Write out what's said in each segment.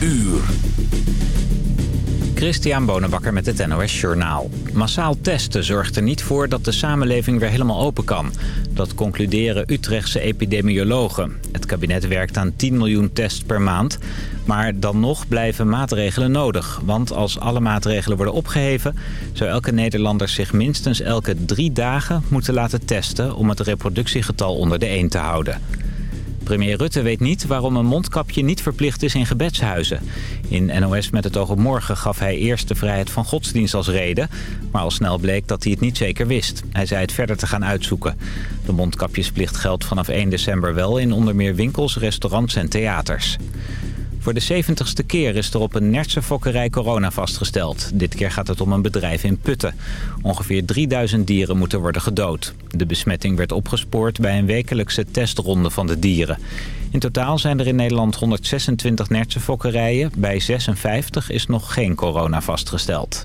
uur. Christian Bonenbakker met het NOS Journaal. Massaal testen zorgt er niet voor dat de samenleving weer helemaal open kan. Dat concluderen Utrechtse epidemiologen. Het kabinet werkt aan 10 miljoen tests per maand. Maar dan nog blijven maatregelen nodig. Want als alle maatregelen worden opgeheven... zou elke Nederlander zich minstens elke drie dagen moeten laten testen... om het reproductiegetal onder de 1 te houden. Premier Rutte weet niet waarom een mondkapje niet verplicht is in gebedshuizen. In NOS met het oog op morgen gaf hij eerst de vrijheid van godsdienst als reden. Maar al snel bleek dat hij het niet zeker wist. Hij zei het verder te gaan uitzoeken. De mondkapjesplicht geldt vanaf 1 december wel in onder meer winkels, restaurants en theaters. Voor de 70ste keer is er op een Nertse fokkerij corona vastgesteld. Dit keer gaat het om een bedrijf in Putten. Ongeveer 3000 dieren moeten worden gedood. De besmetting werd opgespoord bij een wekelijkse testronde van de dieren. In totaal zijn er in Nederland 126 Nertse fokkerijen. Bij 56 is nog geen corona vastgesteld.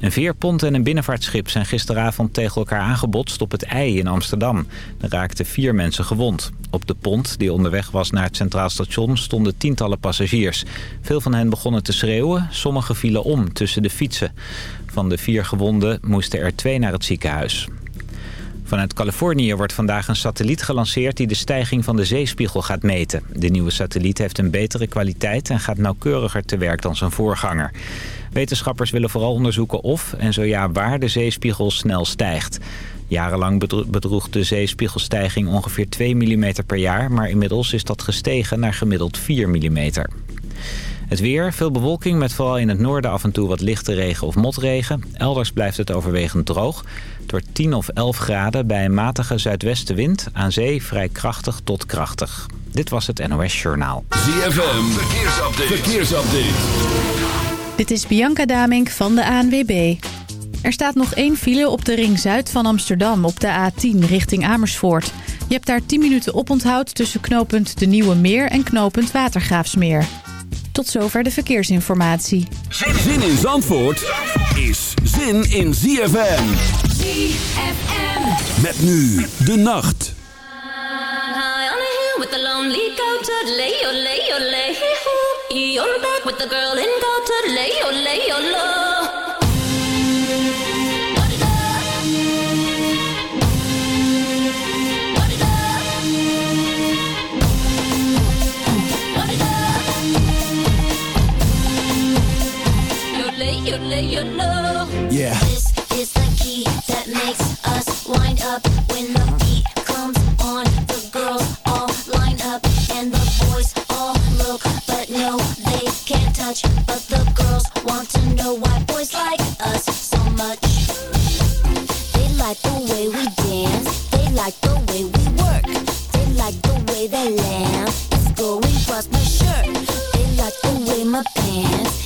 Een veerpont en een binnenvaartschip zijn gisteravond tegen elkaar aangebotst op het IJ in Amsterdam. Er raakten vier mensen gewond. Op de pont, die onderweg was naar het Centraal Station, stonden tientallen passagiers. Veel van hen begonnen te schreeuwen, sommigen vielen om tussen de fietsen. Van de vier gewonden moesten er twee naar het ziekenhuis. Vanuit Californië wordt vandaag een satelliet gelanceerd die de stijging van de zeespiegel gaat meten. De nieuwe satelliet heeft een betere kwaliteit en gaat nauwkeuriger te werk dan zijn voorganger. Wetenschappers willen vooral onderzoeken of en zo ja waar de zeespiegel snel stijgt. Jarenlang bedroeg de zeespiegelstijging ongeveer 2 mm per jaar... maar inmiddels is dat gestegen naar gemiddeld 4 mm. Het weer, veel bewolking met vooral in het noorden af en toe wat lichte regen of motregen. Elders blijft het overwegend droog. Wordt 10 of 11 graden bij een matige zuidwestenwind. Aan zee vrij krachtig tot krachtig. Dit was het NOS Journaal. ZFM, verkeersupdate. verkeersupdate. Dit is Bianca Damink van de ANWB. Er staat nog één file op de ring zuid van Amsterdam op de A10 richting Amersfoort. Je hebt daar 10 minuten oponthoud tussen knooppunt De Nieuwe Meer en knooppunt Watergraafsmeer. Tot zover de verkeersinformatie. Zin in Zandvoort is zin in ZFM. ZFM. Met nu de nacht. with the lonely goat, lay, oh, lay, oh, lay, You're back with the girl in goat, lay, oh, lay, oh, low. Yeah. This is the key that makes us wind up when the But the girls want to know why boys like us so much. They like the way we dance, they like the way we work, they like the way they laugh. It's going across my shirt. They like the way my pants,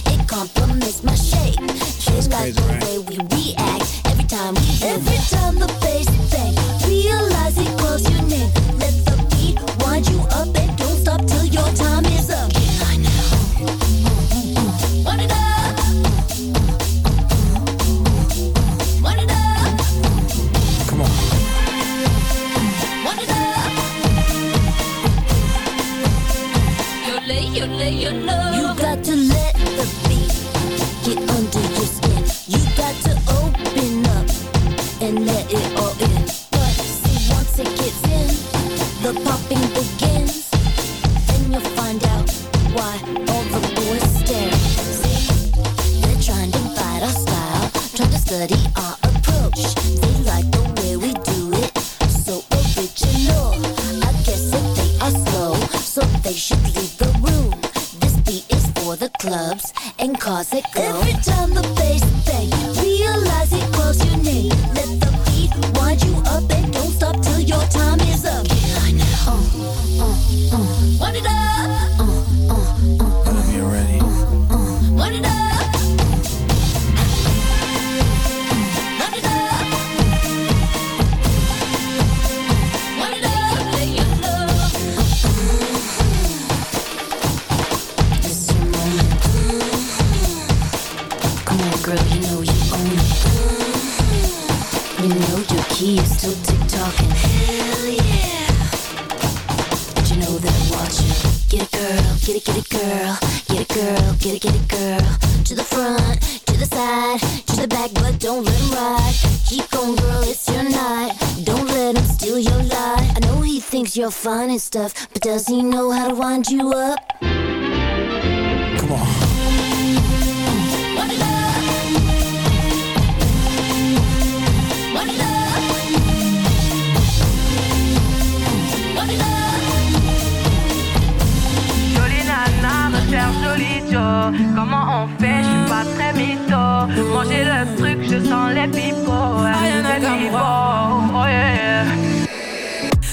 You stuff,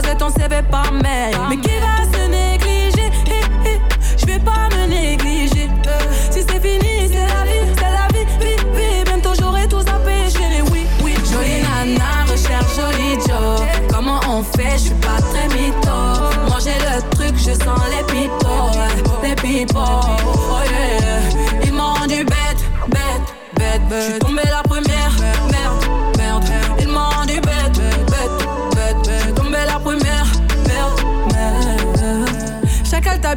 Déposer ton CV par mail. Mais qui va se négliger? Je vais pas me négliger. Euh, Si c'est fini, c'est la vie, c'est la vie, vie, vie. Bientôt j'aurai tout zappé, chérie, oui, oui. Jolie nana, recherche joli Joe. Comment on fait? Je suis pas très mytho. Manger le truc, je sens les ouais, les pipots. Oh yeah. Ils m'ont dit bête, bête, bête, bête.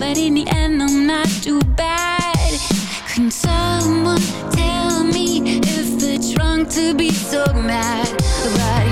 But in the end I'm not too bad. Can someone tell me If it's wrong to be so mad about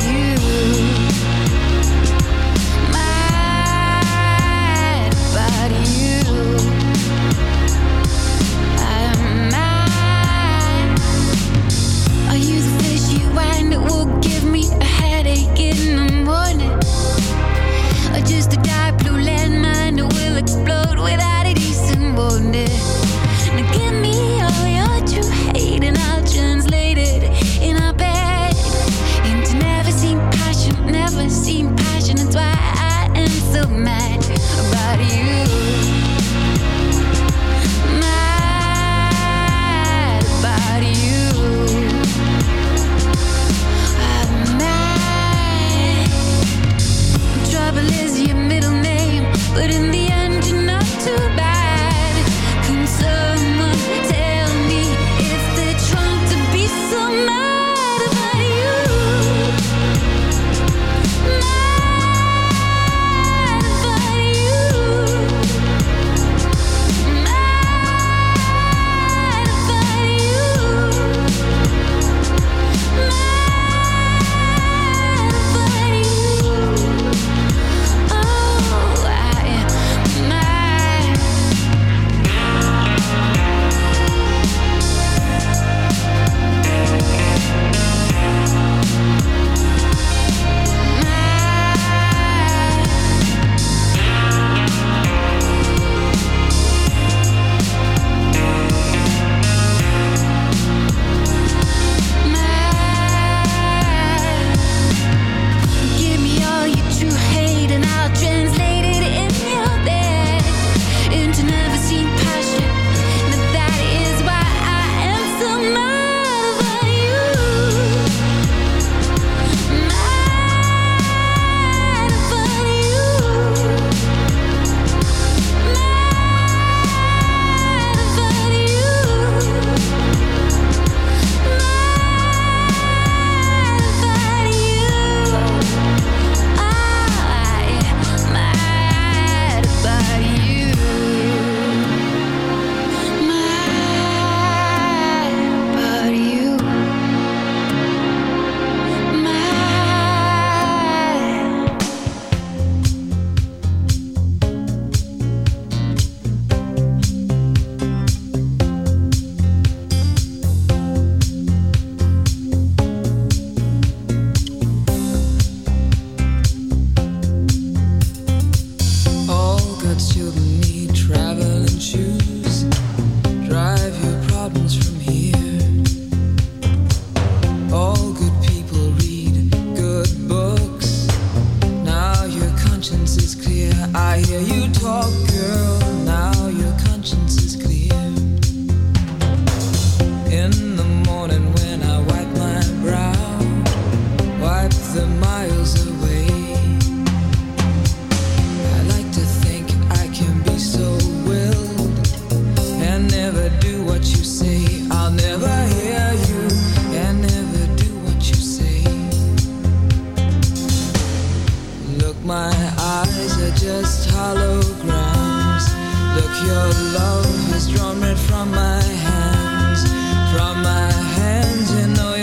Look, your love has drawn red from my hands, from my hands, you know.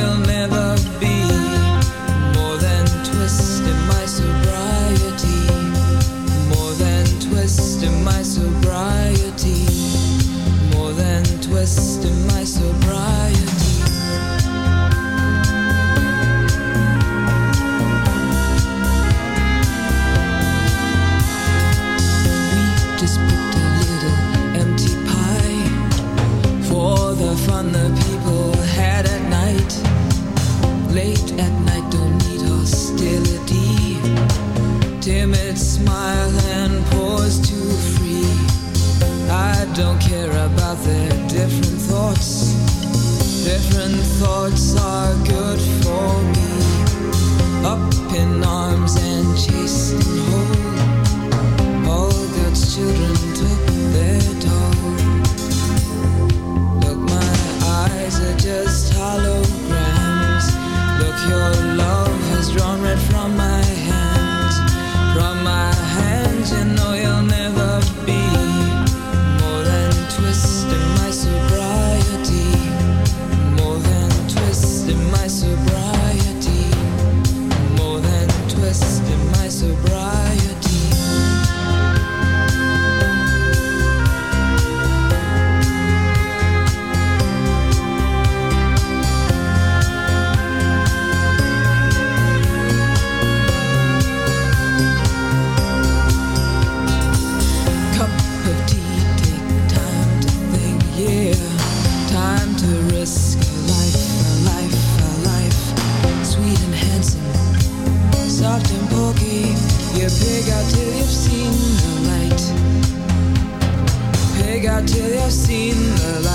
You pig out till you've seen the light. Pig out till you've seen the light.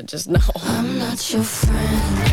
but just no. I'm not your friend.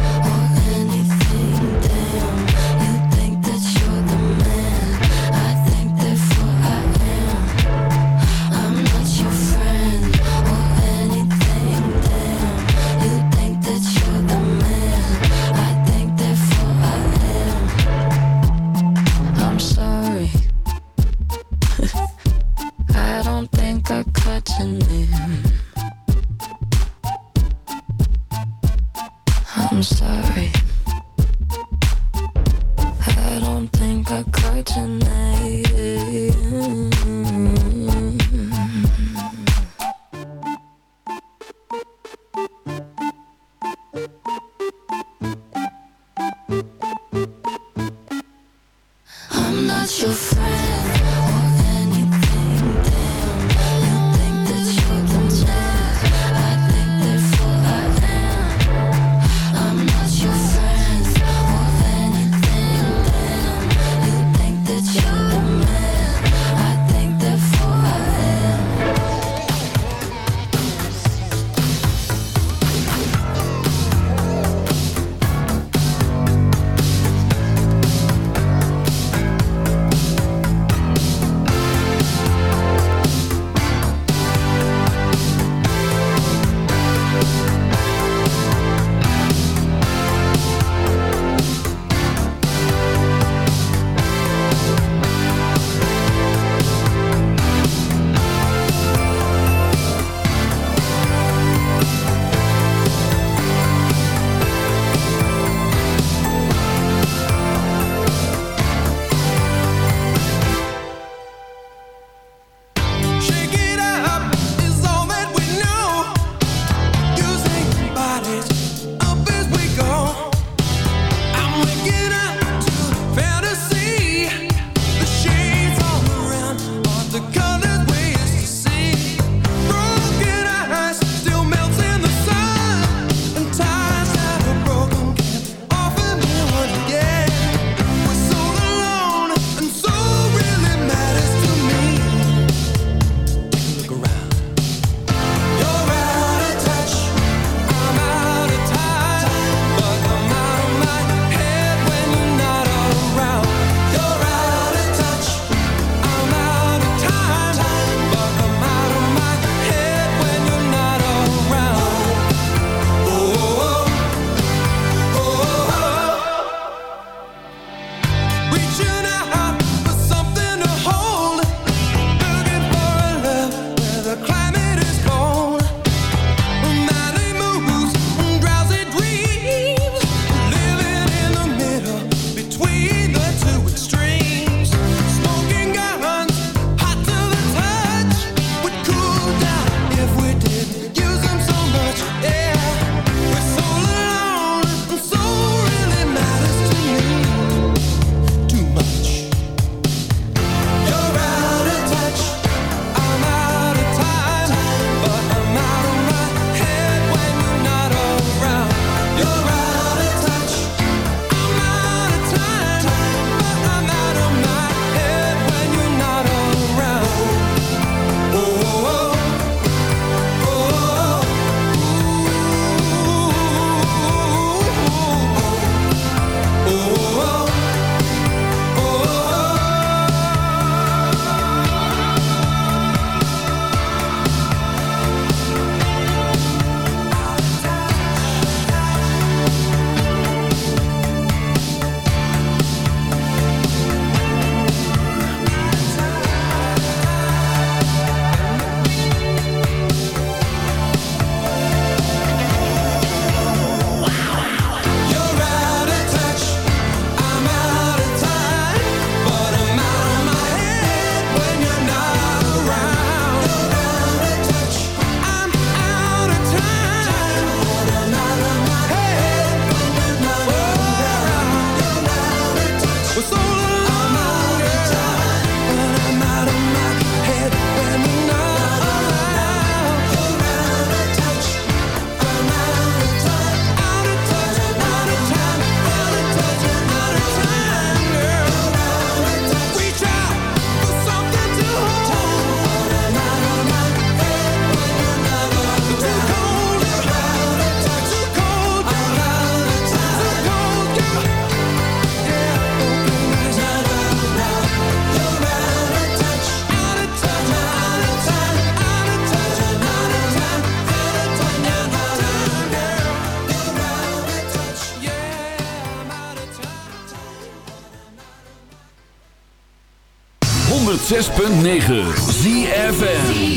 106.9 ZFN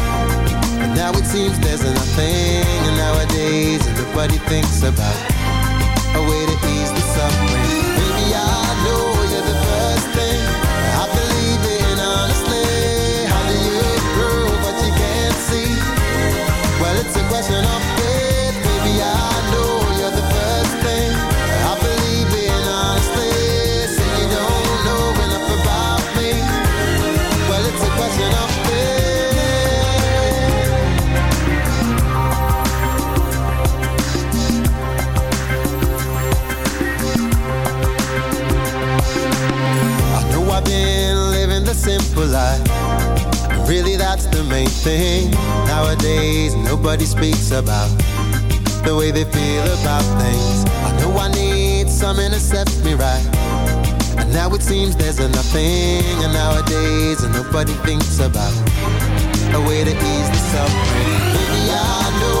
Now it seems there's nothing, nowadays nobody thinks about a way to ease the suffering. Way they feel about things. I know I need something to set me right. And now it seems there's a nothing. And nowadays, nobody thinks about a way to ease the suffering. Baby, I know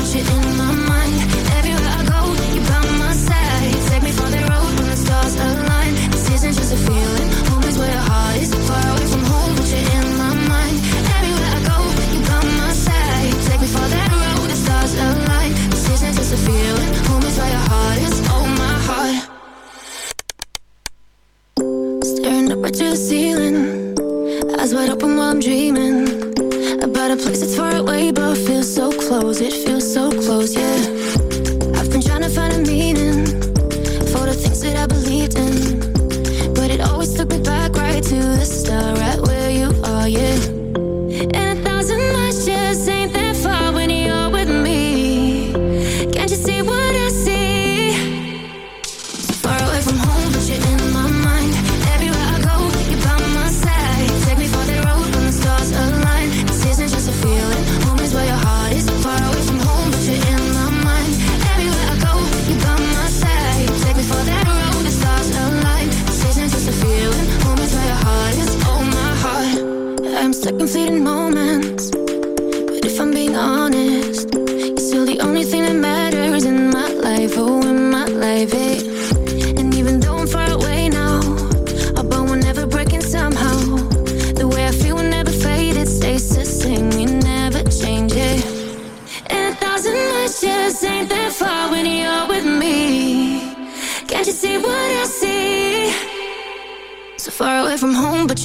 Up at your ceiling, eyes wide open while I'm dreaming about a place that's far away but feels so close. It feels so close, yeah.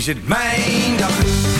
is het mijn dag.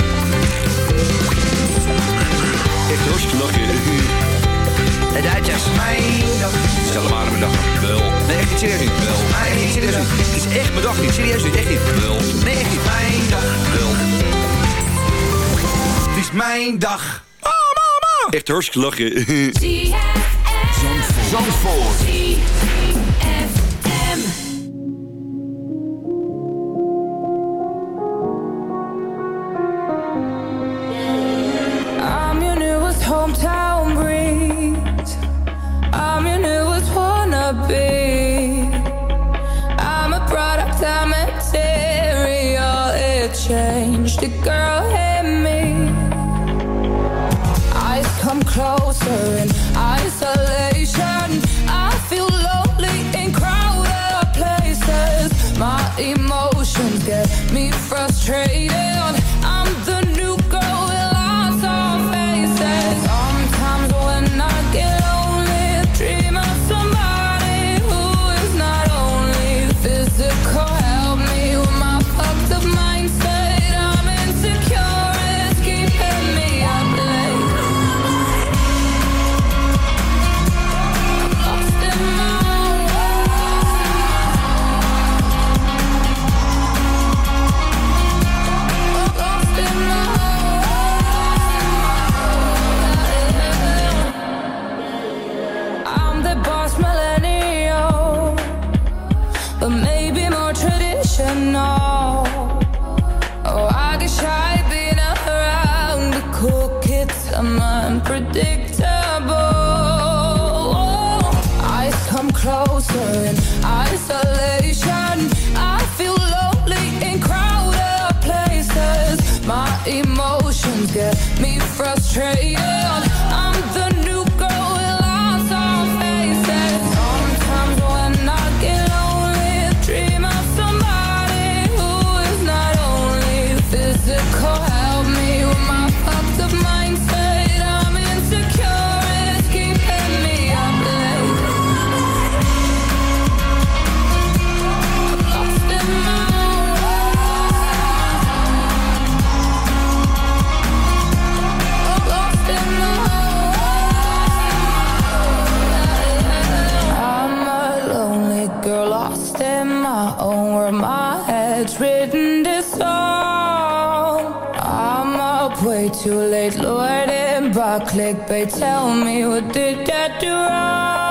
knokken. Het uit is mijn dag. Stel maar mijn dag. Wel. Nee, echt niet. Wel. Nee, echt serieus. Het is echt mijn dag niet. Serieus niet. Echt. Wel. Nee, echt niet. Mijn dag. Wel. Het is mijn dag. Oh, mama. Echt hartstikke lachen. Zandvoort. Zandvoort. the girl and me. I come closer too late, Lord and by clickbait. Tell me what did I do wrong?